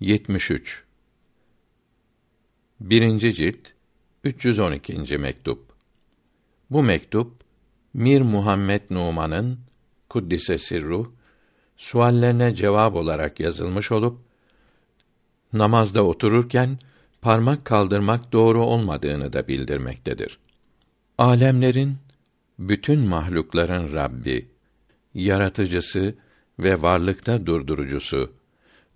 73 Birinci cilt 312. mektup. Bu mektup Mir Muhammed Numan'ın kuddise sirruh suallerine cevap olarak yazılmış olup namazda otururken parmak kaldırmak doğru olmadığını da bildirmektedir. Alemlerin bütün mahlukların Rabbi, yaratıcısı ve varlıkta durdurucusu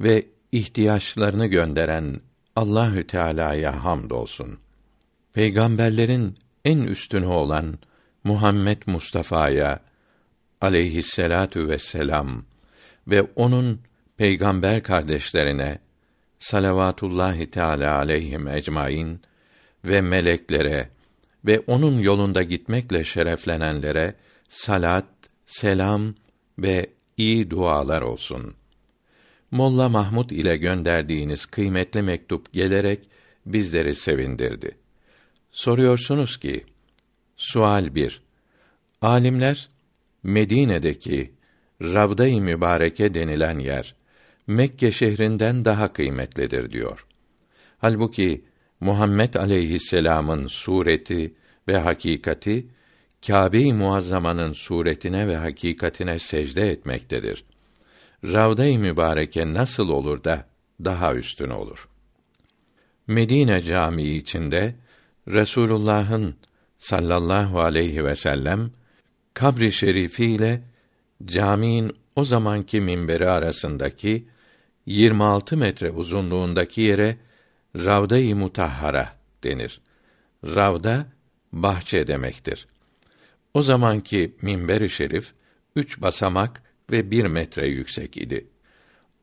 ve ihtiyaçlarını gönderen Allahü Teala'ya hamdolsun. Peygamberlerin en üstünü olan Muhammed Mustafa'ya aleyhisselatu vesselam ve onun peygamber kardeşlerine salavatullahi teala aleyhim ecmaîn ve meleklere ve onun yolunda gitmekle şereflenenlere salat, selam ve iyi dualar olsun. Molla Mahmud ile gönderdiğiniz kıymetli mektup gelerek bizleri sevindirdi. Soruyorsunuz ki, sual 1. Alimler Medine'deki Ravda-i Mübareke denilen yer Mekke şehrinden daha kıymetlidir diyor. Halbuki Muhammed aleyhisselam'ın sureti ve hakikati Kâbe-i Muazzama'nın suretine ve hakikatine secde etmektedir. Ravda-i Mübareke nasıl olur da daha üstün olur? Medine Camii içinde Resulullah'ın sallallahu aleyhi ve sellem kabri şerifi ile caminin o zamanki minberi arasındaki 26 metre uzunluğundaki yere Ravda-i Mutahhara denir. Ravda bahçe demektir. O zamanki minber-i şerif üç basamak ve bir metre yüksek idi.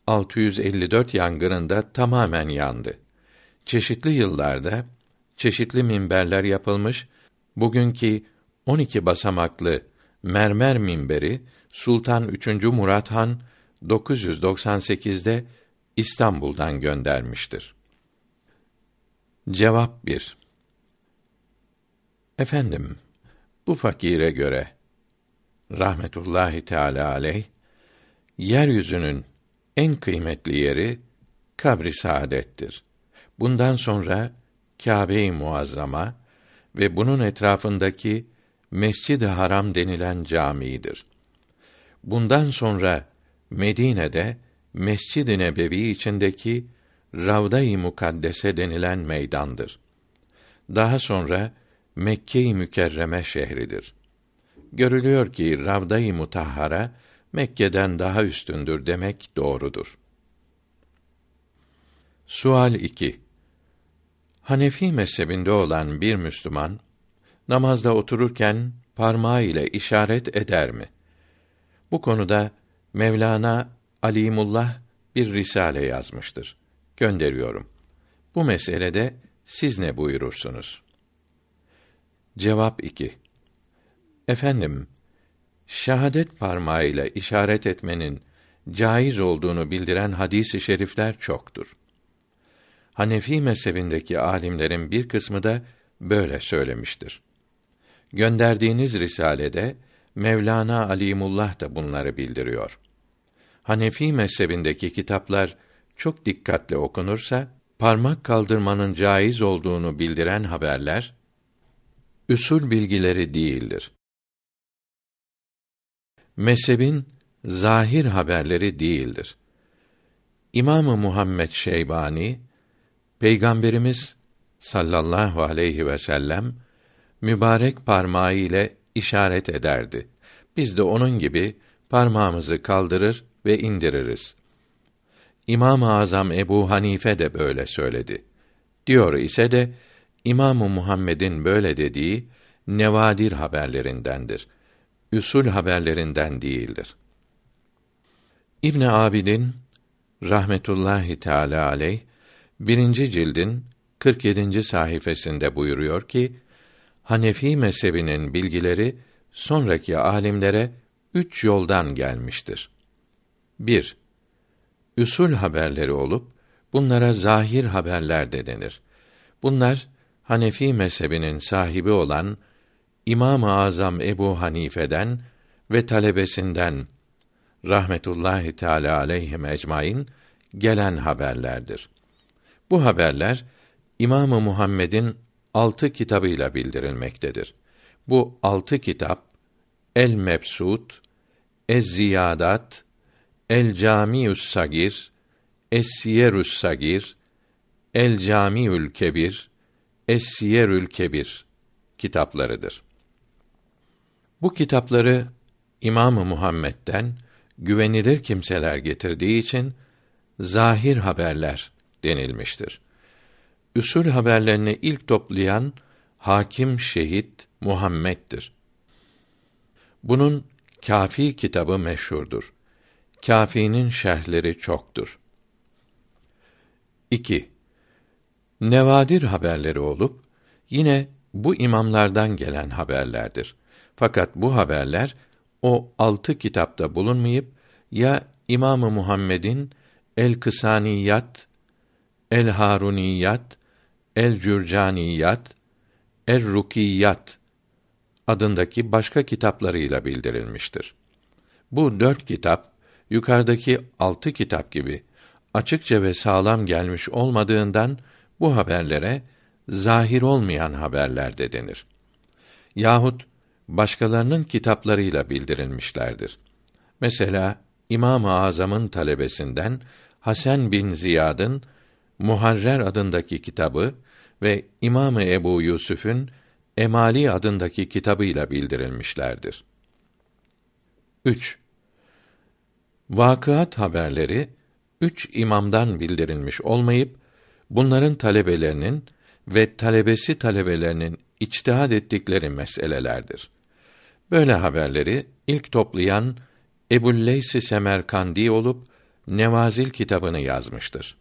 654 yangınında tamamen yandı. Çeşitli yıllarda çeşitli minberler yapılmış. Bugünkü 12 basamaklı mermer minberi Sultan 3. Murat Han 998'de İstanbul'dan göndermiştir. Cevap 1 Efendim, bu fakire göre rahmetullahi teala aleyh yeryüzünün en kıymetli yeri kabri saadettir. Bundan sonra Kâbe-i Muazzama ve bunun etrafındaki Mescid-i Haram denilen camidir. Bundan sonra Medine'de Mescid-i Nebevi içindeki Ravda-i Mukaddese denilen meydandır. Daha sonra Mekke-i Mükerreme şehridir. Görülüyor ki Ravda-i Mutahhara Mekke'den daha üstündür demek doğrudur. Sual 2. Hanefi mezhebinde olan bir Müslüman namazda otururken parmağı ile işaret eder mi? Bu konuda Mevlana Alimullah bir risale yazmıştır. Gönderiyorum. Bu meselede siz ne buyurursunuz? Cevap 2. Efendim, şahadet parmağıyla işaret etmenin caiz olduğunu bildiren hadis-i şerifler çoktur. Hanefi mezhebindeki alimlerin bir kısmı da böyle söylemiştir. Gönderdiğiniz risalede Mevlana Alimullah da bunları bildiriyor. Hanefi mezhebindeki kitaplar çok dikkatle okunursa parmak kaldırmanın caiz olduğunu bildiren haberler üsul bilgileri değildir. Mezhebin zahir haberleri değildir. İmamı Muhammed Şeybani Peygamberimiz sallallahu aleyhi ve sellem mübarek parmağı ile işaret ederdi. Biz de onun gibi parmağımızı kaldırır ve indiririz. İmam-ı Azam Ebu Hanife de böyle söyledi. Diyor ise de İmamı Muhammed'in böyle dediği nevadir haberlerindendir. Üsul haberlerinden değildir. İbn Abidin rahmetullahi teala aleyh birinci cildin 47. sayfasında buyuruyor ki Hanefi mezhebinin bilgileri sonraki alimlere üç yoldan gelmiştir. 1. Üsul haberleri olup bunlara zahir haberler de denir. Bunlar Hanefi mezhebinin sahibi olan İmam-ı Azam Ebu Hanife'den ve talebesinden rahmetullahi teala aleyhim ecmaîn gelen haberlerdir. Bu haberler İmamı Muhammed'in altı kitabıyla bildirilmektedir. Bu altı kitap El Mebsut, Ez Ziyadat, El Camius Sagir, Es Siyerus Sagir, El Camiül Kebir, Es Siyerül Kebir kitaplarıdır. Bu kitapları İmamı Muhammed'den güvenilir kimseler getirdiği için zahir haberler denilmiştir. Üsul haberlerini ilk toplayan hakim şehit Muhammed'dir. Bunun Kafi kitabı meşhurdur. Kafi'nin şerhleri çoktur. 2. Nevadir haberleri olup yine bu imamlardan gelen haberlerdir. Fakat bu haberler o altı kitapta bulunmayıp ya İmamı Muhammed'in El Kısaniyat, El Haruniyat, El Cürcaniyat, El Rukiyat adındaki başka kitaplarıyla bildirilmiştir. Bu dört kitap yukarıdaki altı kitap gibi açıkça ve sağlam gelmiş olmadığından bu haberlere zahir olmayan haberler de denir. Yahut başkalarının kitaplarıyla bildirilmişlerdir. Mesela İmam-ı Azam'ın talebesinden Hasan bin Ziyad'ın Muharrer adındaki kitabı ve İmamı Ebu Yusuf'un Emali adındaki kitabıyla bildirilmişlerdir. 3. Vakıat haberleri üç imamdan bildirilmiş olmayıp bunların talebelerinin ve talebesi talebelerinin içtihad ettikleri meselelerdir. Böyle haberleri ilk toplayan Ebu'l-Leys Semerkandi olup Nevazil kitabını yazmıştır.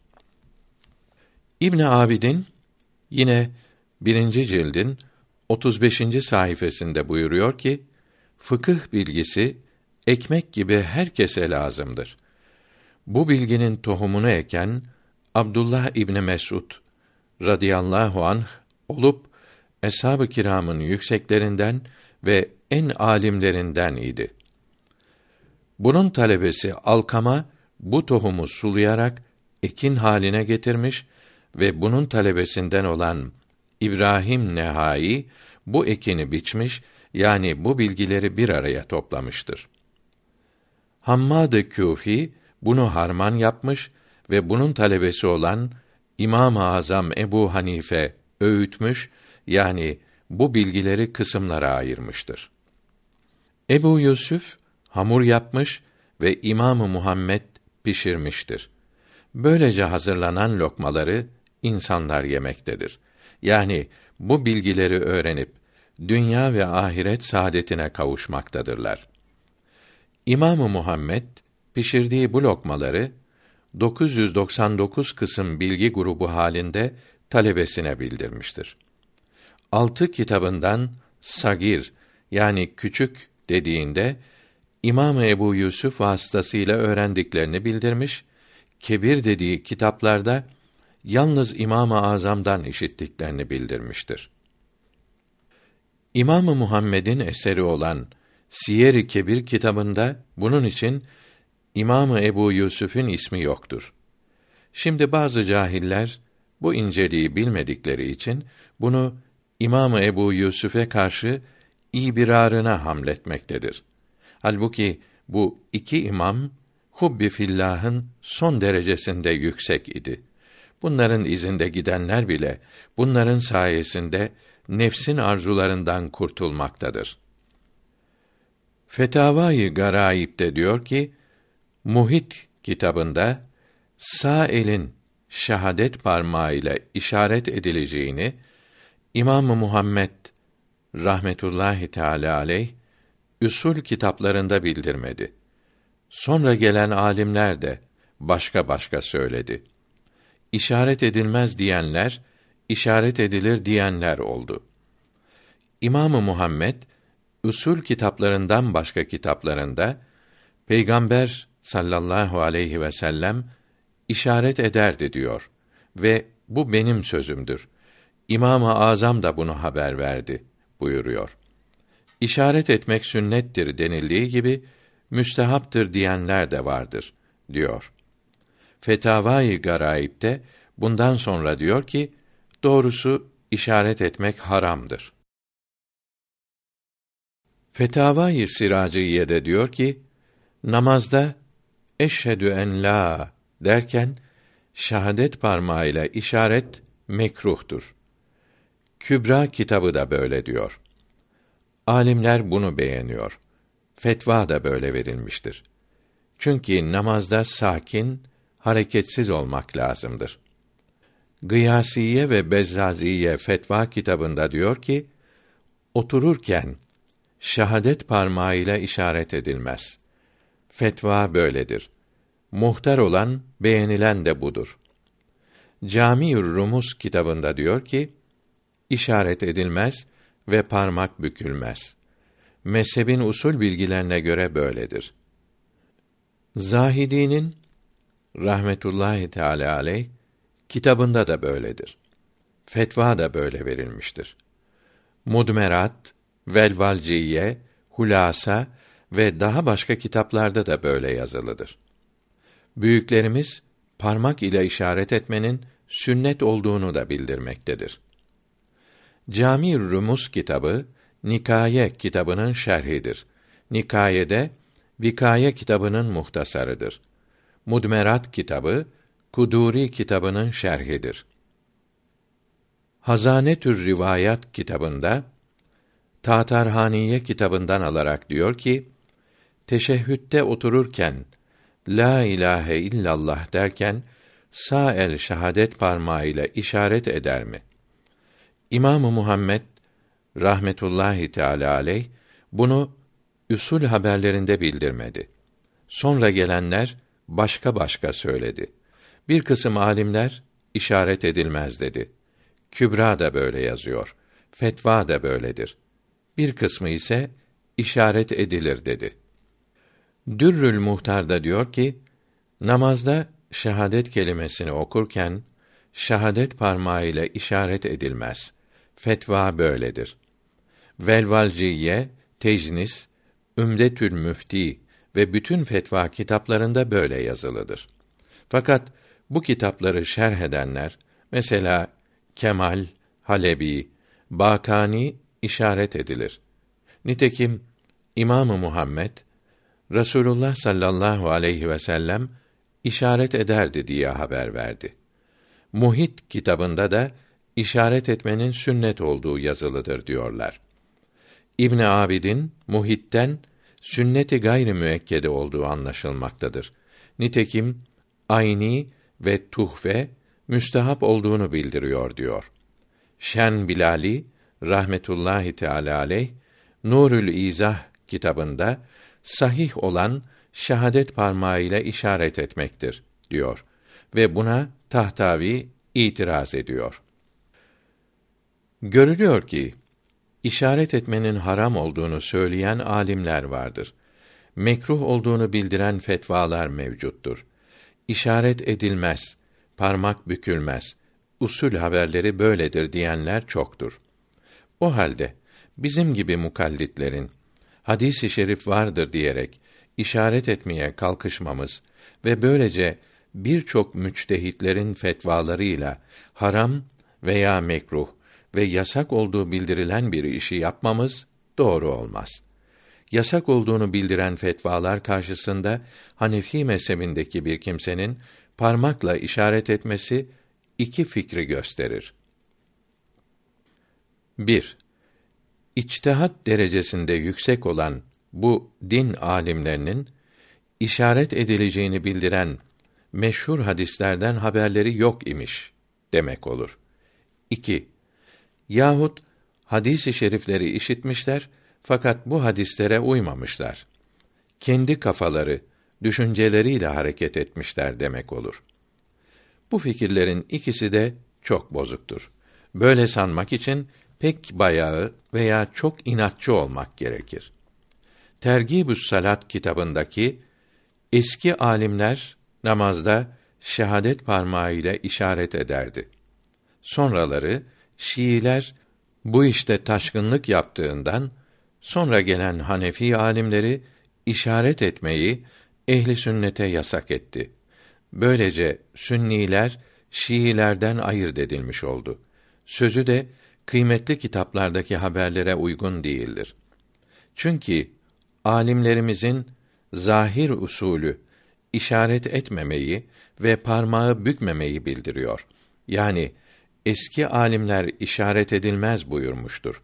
İbn Abidin yine birinci cildin 35. sayfasında buyuruyor ki fıkıh bilgisi ekmek gibi herkese lazımdır. Bu bilginin tohumunu eken Abdullah İbni Mesud radıyallahu anh olup eshab-ı kiramın yükseklerinden ve en alimlerinden idi. Bunun talebesi Alkama bu tohumu sulayarak ekin haline getirmiş ve bunun talebesinden olan İbrahim Nehai bu ekini biçmiş yani bu bilgileri bir araya toplamıştır. Hammad-ı Küfi bunu harman yapmış ve bunun talebesi olan İmam-ı Azam Ebu Hanife öğütmüş yani bu bilgileri kısımlara ayırmıştır. Ebu Yusuf hamur yapmış ve İmamı Muhammed pişirmiştir. Böylece hazırlanan lokmaları insanlar yemektedir. Yani bu bilgileri öğrenip dünya ve ahiret saadetine kavuşmaktadırlar. İmamı Muhammed pişirdiği bu lokmaları 999 kısım bilgi grubu halinde talebesine bildirmiştir. Altı kitabından sagir yani küçük dediğinde İmam Ebu Yusuf vasıtasıyla öğrendiklerini bildirmiş. Kebir dediği kitaplarda yalnız İmam-ı Azam'dan işittiklerini bildirmiştir. İmam-ı Muhammed'in eseri olan Siyer-i Kebir kitabında bunun için İmamı Ebu Yusuf'un ismi yoktur. Şimdi bazı cahiller bu inceliği bilmedikleri için bunu İmamı Ebu Yusuf'e karşı ibirarına hamletmektedir. Halbuki bu iki imam hubbi fillah'ın son derecesinde yüksek idi. Bunların izinde gidenler bile bunların sayesinde nefsin arzularından kurtulmaktadır. Fetavai Garaib'de diyor ki, Muhit kitabında sağ elin şahadet parmağıyla işaret edileceğini İmam Muhammed rahmetullahi teala aleyh üsul kitaplarında bildirmedi. Sonra gelen alimler de başka başka söyledi. İşaret edilmez diyenler, işaret edilir diyenler oldu. İmamı Muhammed usul kitaplarından başka kitaplarında Peygamber sallallahu aleyhi ve sellem işaret ederdi diyor ve bu benim sözümdür. İmam-ı Azam da bunu haber verdi buyuruyor. İşaret etmek sünnettir denildiği gibi müstehaptır diyenler de vardır diyor. Fetavai Garaib'de bundan sonra diyor ki doğrusu işaret etmek haramdır. Fetavai Siraciye'de diyor ki namazda eşhedü en la derken şahadet parmağıyla işaret mekruhtur. Kübra kitabı da böyle diyor. Alimler bunu beğeniyor. Fetva da böyle verilmiştir. Çünkü namazda sakin, hareketsiz olmak lazımdır. Gıyasiye ve Bezzaziye fetva kitabında diyor ki, otururken şahadet parmağıyla işaret edilmez. Fetva böyledir. Muhtar olan, beğenilen de budur. Camiül Rumuz kitabında diyor ki, işaret edilmez ve parmak bükülmez. Mezhebin usul bilgilerine göre böyledir. Zahidinin rahmetullahi teala aleyh kitabında da böyledir. Fetva da böyle verilmiştir. Mudmerat, Velvalciye, Hulasa ve daha başka kitaplarda da böyle yazılıdır. Büyüklerimiz parmak ile işaret etmenin sünnet olduğunu da bildirmektedir. Cami Rumus kitabı Nikaye kitabının şerhidir. Nikaye'de Vikaye kitabının muhtasarıdır. Mudmerat kitabı Kuduri kitabının şerhidir. Hazanetür Rivayat kitabında Tatarhaniye kitabından alarak diyor ki, teşehhütte otururken la ilahe illallah derken sağ el şahadet parmağıyla işaret eder mi? İmamı Muhammed rahmetullahi teala aleyh bunu usul haberlerinde bildirmedi. Sonra gelenler başka başka söyledi. Bir kısım alimler işaret edilmez dedi. Kübra da böyle yazıyor. Fetva da böyledir. Bir kısmı ise işaret edilir dedi. Dürrül Muhtar'da diyor ki, namazda şehadet kelimesini okurken şehadet parmağıyla işaret edilmez. Fetva böyledir. Velvalciye, Tecnis, Ümdetül Müfti ve bütün fetva kitaplarında böyle yazılıdır. Fakat bu kitapları şerh edenler, mesela Kemal, Halebi, Bakani işaret edilir. Nitekim İmamı Muhammed Resulullah sallallahu aleyhi ve sellem işaret ederdi diye haber verdi. Muhit kitabında da işaret etmenin sünnet olduğu yazılıdır diyorlar. İbn Abidin Muhit'ten sünneti gayri müekkede olduğu anlaşılmaktadır. Nitekim Ayni ve Tuhfe müstehap olduğunu bildiriyor diyor. Şen Bilali rahmetullahi teala aleyh Nurül İzah kitabında sahih olan şahadet parmağıyla işaret etmektir diyor ve buna Tahtavi itiraz ediyor. Görülüyor ki işaret etmenin haram olduğunu söyleyen alimler vardır. Mekruh olduğunu bildiren fetvalar mevcuttur. İşaret edilmez, parmak bükülmez. Usul haberleri böyledir diyenler çoktur. O halde bizim gibi mukallitlerin hadis-i şerif vardır diyerek işaret etmeye kalkışmamız ve böylece birçok müçtehitlerin fetvalarıyla haram veya mekruh ve yasak olduğu bildirilen bir işi yapmamız doğru olmaz. Yasak olduğunu bildiren fetvalar karşısında Hanefi mezhebindeki bir kimsenin parmakla işaret etmesi iki fikri gösterir. 1. İçtihat derecesinde yüksek olan bu din alimlerinin işaret edileceğini bildiren meşhur hadislerden haberleri yok imiş demek olur. 2. Yahut hadis-i şerifleri işitmişler fakat bu hadislere uymamışlar. Kendi kafaları, düşünceleriyle hareket etmişler demek olur. Bu fikirlerin ikisi de çok bozuktur. Böyle sanmak için pek bayağı veya çok inatçı olmak gerekir. Tergibü's Salat kitabındaki eski alimler namazda şehadet parmağıyla işaret ederdi. Sonraları Şiiler bu işte taşkınlık yaptığından sonra gelen Hanefi alimleri işaret etmeyi ehli sünnete yasak etti. Böylece Sünniler Şiilerden ayırt edilmiş oldu. Sözü de kıymetli kitaplardaki haberlere uygun değildir. Çünkü alimlerimizin zahir usulü işaret etmemeyi ve parmağı bükmemeyi bildiriyor. Yani eski alimler işaret edilmez buyurmuştur.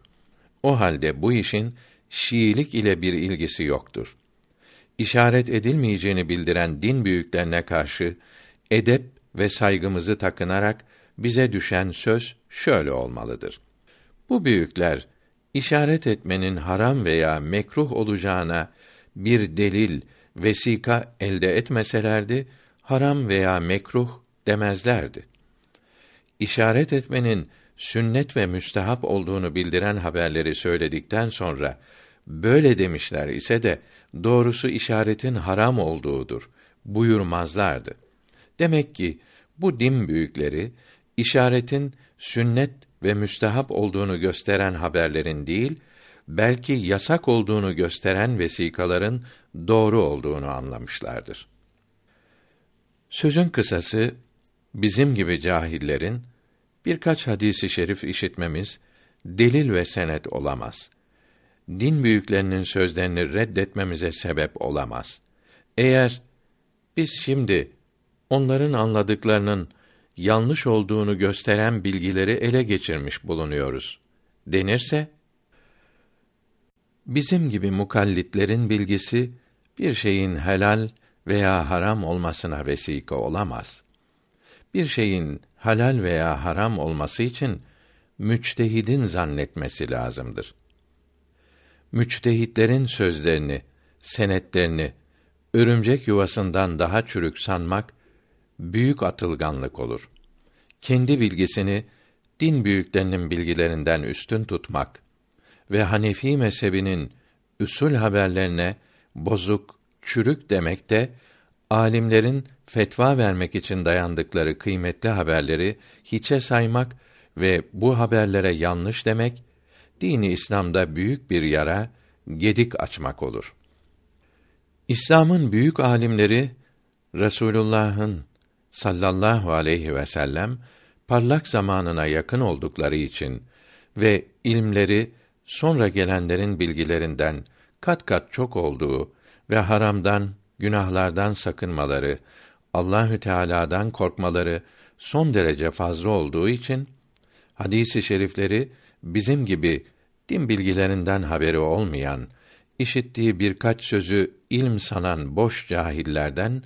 O halde bu işin Şiilik ile bir ilgisi yoktur. İşaret edilmeyeceğini bildiren din büyüklerine karşı edep ve saygımızı takınarak bize düşen söz şöyle olmalıdır. Bu büyükler işaret etmenin haram veya mekruh olacağına bir delil, vesika elde etmeselerdi haram veya mekruh demezlerdi. İşaret etmenin sünnet ve müstehap olduğunu bildiren haberleri söyledikten sonra böyle demişler ise de doğrusu işaretin haram olduğudur buyurmazlardı. Demek ki bu din büyükleri işaretin sünnet ve müstehap olduğunu gösteren haberlerin değil, belki yasak olduğunu gösteren vesikaların doğru olduğunu anlamışlardır. Sözün kısası bizim gibi cahillerin birkaç hadisi şerif işitmemiz delil ve senet olamaz. Din büyüklerinin sözlerini reddetmemize sebep olamaz. Eğer biz şimdi onların anladıklarının yanlış olduğunu gösteren bilgileri ele geçirmiş bulunuyoruz denirse bizim gibi mukallitlerin bilgisi bir şeyin helal veya haram olmasına vesika olamaz. Bir şeyin halal veya haram olması için müçtehidin zannetmesi lazımdır. Müçtehitlerin sözlerini, senetlerini örümcek yuvasından daha çürük sanmak büyük atılganlık olur. Kendi bilgisini din büyüklerinin bilgilerinden üstün tutmak ve Hanefi mezhebinin üsul haberlerine bozuk, çürük demek de alimlerin fetva vermek için dayandıkları kıymetli haberleri hiçe saymak ve bu haberlere yanlış demek dini İslam'da büyük bir yara, gedik açmak olur. İslam'ın büyük alimleri Resulullah'ın sallallahu aleyhi ve sellem parlak zamanına yakın oldukları için ve ilmleri sonra gelenlerin bilgilerinden kat kat çok olduğu ve haramdan, günahlardan sakınmaları, Allahü Teala'dan korkmaları son derece fazla olduğu için hadisi şerifleri bizim gibi din bilgilerinden haberi olmayan, işittiği birkaç sözü ilm sanan boş cahillerden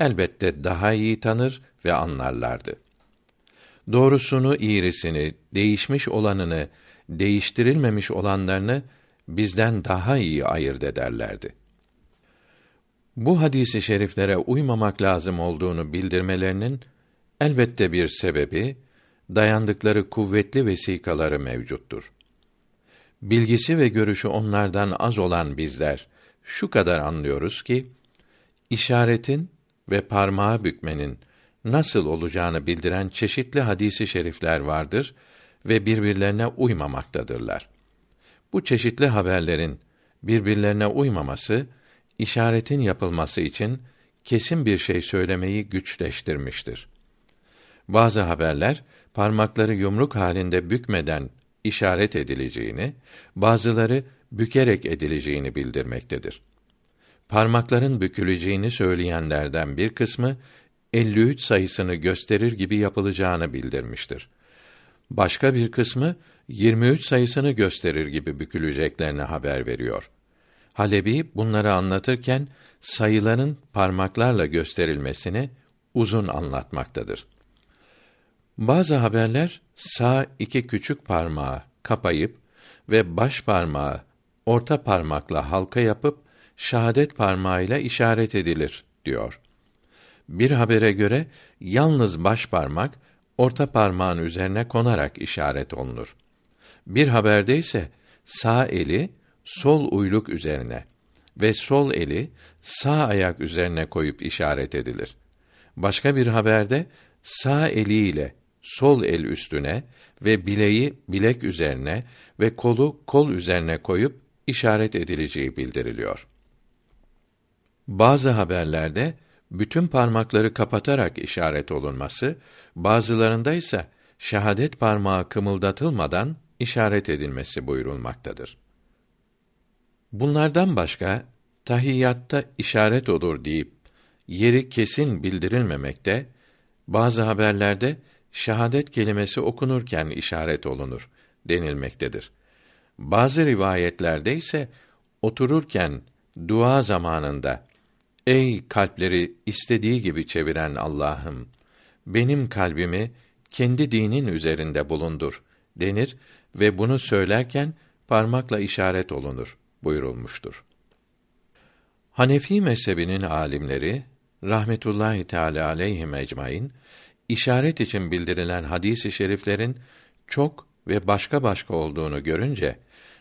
elbette daha iyi tanır ve anlarlardı. Doğrusunu, iğrisini, değişmiş olanını, değiştirilmemiş olanlarını bizden daha iyi ayırt ederlerdi. Bu hadisi şeriflere uymamak lazım olduğunu bildirmelerinin elbette bir sebebi dayandıkları kuvvetli vesikaları mevcuttur. Bilgisi ve görüşü onlardan az olan bizler şu kadar anlıyoruz ki işaretin ve parmağı bükmenin nasıl olacağını bildiren çeşitli hadisi şerifler vardır ve birbirlerine uymamaktadırlar. Bu çeşitli haberlerin birbirlerine uymaması işaretin yapılması için kesin bir şey söylemeyi güçleştirmiştir. Bazı haberler parmakları yumruk halinde bükmeden işaret edileceğini, bazıları bükerek edileceğini bildirmektedir. Parmakların büküleceğini söyleyenlerden bir kısmı 53 sayısını gösterir gibi yapılacağını bildirmiştir. Başka bir kısmı 23 sayısını gösterir gibi büküleceklerini haber veriyor. Halebi bunları anlatırken sayıların parmaklarla gösterilmesini uzun anlatmaktadır. Bazı haberler sağ iki küçük parmağı kapayıp ve baş parmağı orta parmakla halka yapıp şahadet parmağıyla işaret edilir diyor. Bir habere göre yalnız baş parmak orta parmağın üzerine konarak işaret olunur. Bir haberde ise sağ eli sol uyluk üzerine ve sol eli sağ ayak üzerine koyup işaret edilir. Başka bir haberde sağ eliyle sol el üstüne ve bileği bilek üzerine ve kolu kol üzerine koyup işaret edileceği bildiriliyor. Bazı haberlerde bütün parmakları kapatarak işaret olunması, bazılarında ise şehadet parmağı kımıldatılmadan işaret edilmesi buyurulmaktadır. Bunlardan başka tahiyyatta işaret olur deyip yeri kesin bildirilmemekte, bazı haberlerde şehadet kelimesi okunurken işaret olunur denilmektedir. Bazı rivayetlerde ise otururken dua zamanında ey kalpleri istediği gibi çeviren Allah'ım benim kalbimi kendi dinin üzerinde bulundur denir ve bunu söylerken parmakla işaret olunur buyurulmuştur. Hanefi mezhebinin alimleri rahmetullahi teala aleyhi ecmaîn işaret için bildirilen hadis-i şeriflerin çok ve başka başka olduğunu görünce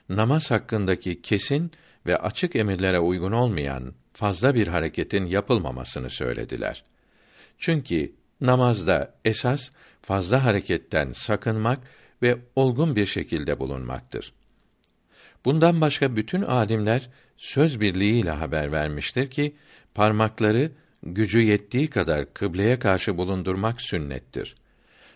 namaz hakkındaki kesin ve açık emirlere uygun olmayan fazla bir hareketin yapılmamasını söylediler. Çünkü namazda esas fazla hareketten sakınmak ve olgun bir şekilde bulunmaktır. Bundan başka bütün alimler söz birliğiyle haber vermiştir ki parmakları gücü yettiği kadar kıbleye karşı bulundurmak sünnettir.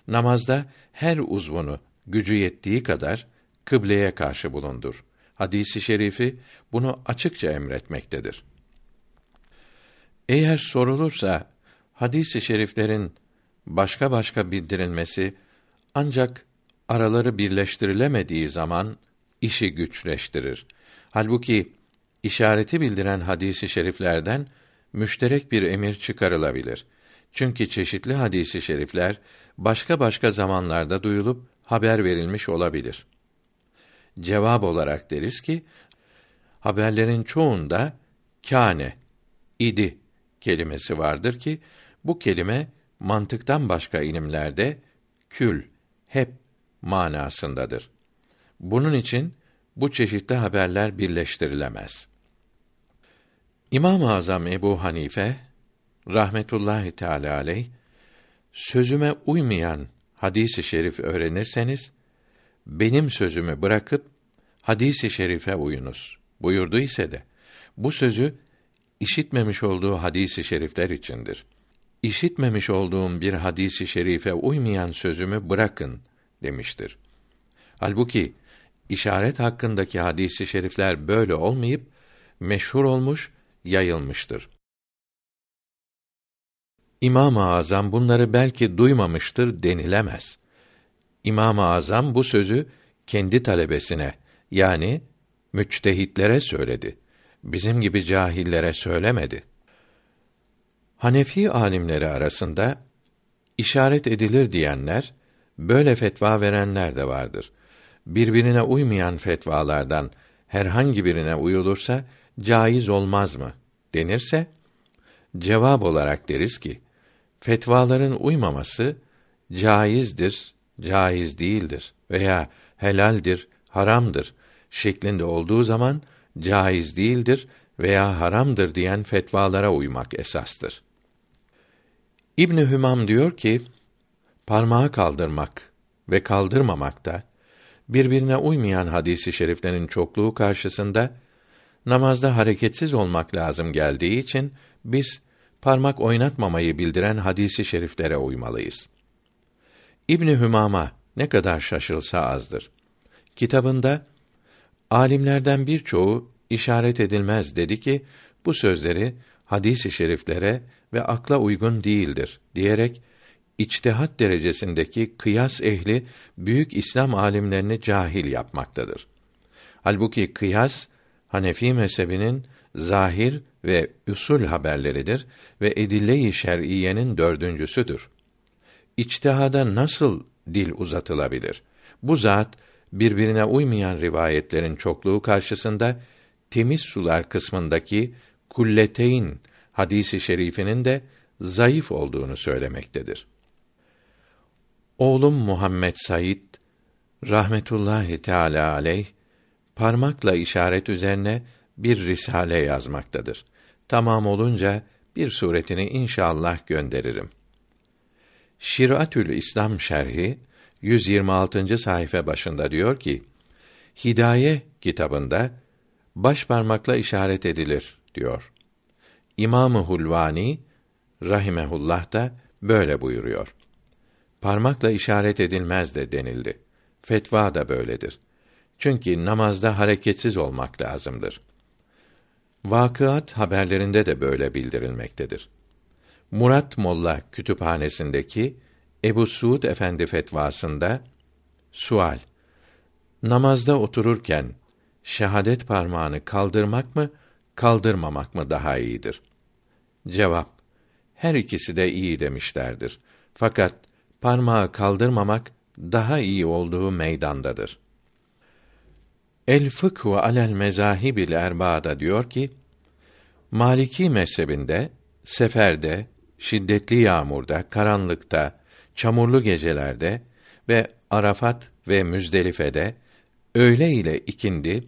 Namazda her uzvunu gücü yettiği kadar kıbleye karşı bulundur. Hadisi şerifi bunu açıkça emretmektedir. Eğer sorulursa hadisi şeriflerin başka başka bildirilmesi ancak araları birleştirilemediği zaman işi güçleştirir. Halbuki işareti bildiren hadisi şeriflerden müşterek bir emir çıkarılabilir. Çünkü çeşitli hadisi şerifler başka başka zamanlarda duyulup haber verilmiş olabilir. Cevap olarak deriz ki haberlerin çoğunda kâne idi kelimesi vardır ki bu kelime mantıktan başka ilimlerde kül, hep manasındadır. Bunun için bu çeşitli haberler birleştirilemez. İmam-ı Azam Ebu Hanife rahmetullahi teala aleyh sözüme uymayan hadisi şerif öğrenirseniz benim sözümü bırakıp hadisi şerife uyunuz buyurdu ise de bu sözü işitmemiş olduğu hadisi şerifler içindir. İşitmemiş olduğum bir hadisi şerife uymayan sözümü bırakın demiştir. Halbuki işaret hakkındaki hadisi şerifler böyle olmayıp meşhur olmuş, yayılmıştır. İmam-ı Azam bunları belki duymamıştır denilemez. İmam-ı Azam bu sözü kendi talebesine yani müçtehitlere söyledi. Bizim gibi cahillere söylemedi. Hanefi alimleri arasında işaret edilir diyenler, böyle fetva verenler de vardır. Birbirine uymayan fetvalardan herhangi birine uyulursa caiz olmaz mı denirse cevap olarak deriz ki fetvaların uymaması caizdir, caiz değildir veya helaldir, haramdır şeklinde olduğu zaman caiz değildir veya haramdır diyen fetvalara uymak esastır. İbn Hümam diyor ki, parmağı kaldırmak ve kaldırmamakta birbirine uymayan hadisi şeriflerin çokluğu karşısında namazda hareketsiz olmak lazım geldiği için biz parmak oynatmamayı bildiren hadisi şeriflere uymalıyız. İbn Hümama ne kadar şaşılsa azdır. Kitabında alimlerden birçoğu işaret edilmez dedi ki bu sözleri hadisi şeriflere ve akla uygun değildir diyerek içtihat derecesindeki kıyas ehli büyük İslam alimlerini cahil yapmaktadır. Halbuki kıyas Hanefi mezhebinin zahir ve usul haberleridir ve edille-i şer'iyenin dördüncüsüdür. İçtihada nasıl dil uzatılabilir? Bu zat birbirine uymayan rivayetlerin çokluğu karşısında temiz sular kısmındaki kulleteyn hadisi şerifinin de zayıf olduğunu söylemektedir. Oğlum Muhammed Said rahmetullahi teala aleyh parmakla işaret üzerine bir risale yazmaktadır. Tamam olunca bir suretini inşallah gönderirim. Şiratül İslam şerhi 126. sayfa başında diyor ki: Hidaye kitabında baş parmakla işaret edilir diyor. İmamı Hulvani rahimehullah da böyle buyuruyor. Parmakla işaret edilmez de denildi. Fetva da böyledir. Çünkü namazda hareketsiz olmak lazımdır. Vakıat haberlerinde de böyle bildirilmektedir. Murat Molla kütüphanesindeki Ebu Suud Efendi fetvasında sual Namazda otururken şehadet parmağını kaldırmak mı, kaldırmamak mı daha iyidir? Cevap Her ikisi de iyi demişlerdir. Fakat parmağı kaldırmamak daha iyi olduğu meydandadır. El fıkhu alel mezahibil erba'da diyor ki, Maliki mezhebinde, seferde, şiddetli yağmurda, karanlıkta, çamurlu gecelerde ve Arafat ve Müzdelife'de öğle ile ikindi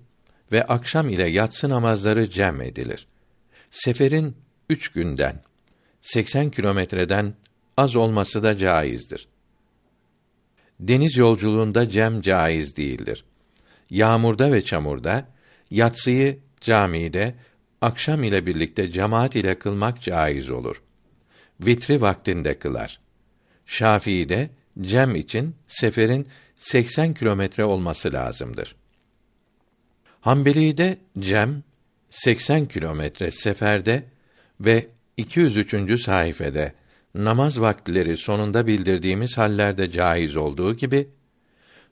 ve akşam ile yatsı namazları cem edilir. Seferin üç günden, 80 kilometreden az olması da caizdir. Deniz yolculuğunda cem caiz değildir. Yağmurda ve çamurda yatsıyı camide akşam ile birlikte cemaat ile kılmak caiz olur. Vitri vaktinde kılar. Şafii'de cem için seferin 80 kilometre olması lazımdır. Hanbeli'de cem 80 kilometre seferde ve 203. sayfede namaz vaktileri sonunda bildirdiğimiz hallerde caiz olduğu gibi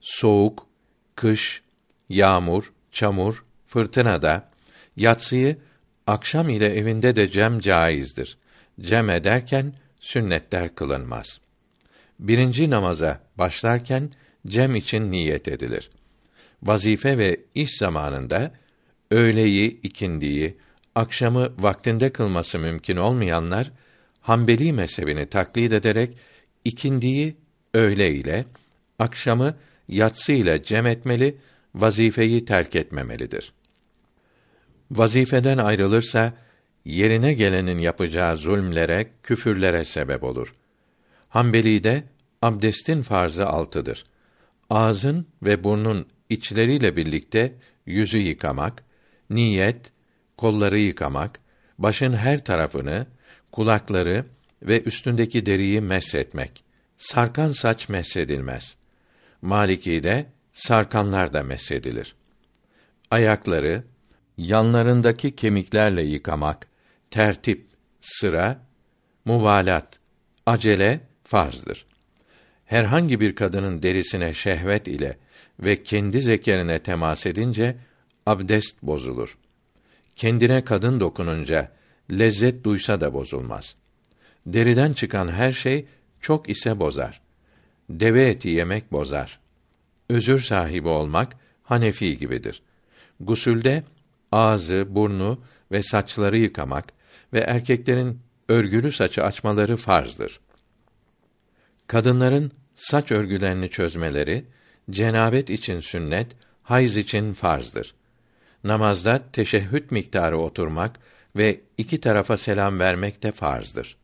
soğuk, kış, yağmur, çamur, fırtınada yatsıyı akşam ile evinde de cem caizdir. Cem ederken sünnetler kılınmaz. Birinci namaza başlarken cem için niyet edilir. Vazife ve iş zamanında öğleyi, ikindiyi, akşamı vaktinde kılması mümkün olmayanlar Hanbeli mezhebini taklit ederek ikindiyi öğle ile, akşamı yatsı ile cem etmeli, vazifeyi terk etmemelidir. Vazifeden ayrılırsa yerine gelenin yapacağı zulmlere, küfürlere sebep olur. Hanbeli'de abdestin farzı altıdır. Ağzın ve burnun içleriyle birlikte yüzü yıkamak, niyet, kolları yıkamak, başın her tarafını, kulakları ve üstündeki deriyi meshetmek. Sarkan saç mesedilmez. Maliki'de sarkanlar da mesedilir. Ayakları, yanlarındaki kemiklerle yıkamak, tertip, sıra, muvalat, acele farzdır. Herhangi bir kadının derisine şehvet ile ve kendi zekerine temas edince abdest bozulur. Kendine kadın dokununca lezzet duysa da bozulmaz. Deriden çıkan her şey çok ise bozar. Deve eti yemek bozar. Özür sahibi olmak Hanefi gibidir. Gusülde ağzı, burnu ve saçları yıkamak ve erkeklerin örgülü saçı açmaları farzdır. Kadınların saç örgülerini çözmeleri cenabet için sünnet, hayız için farzdır. Namazda teşehhüd miktarı oturmak ve iki tarafa selam vermek de farzdır.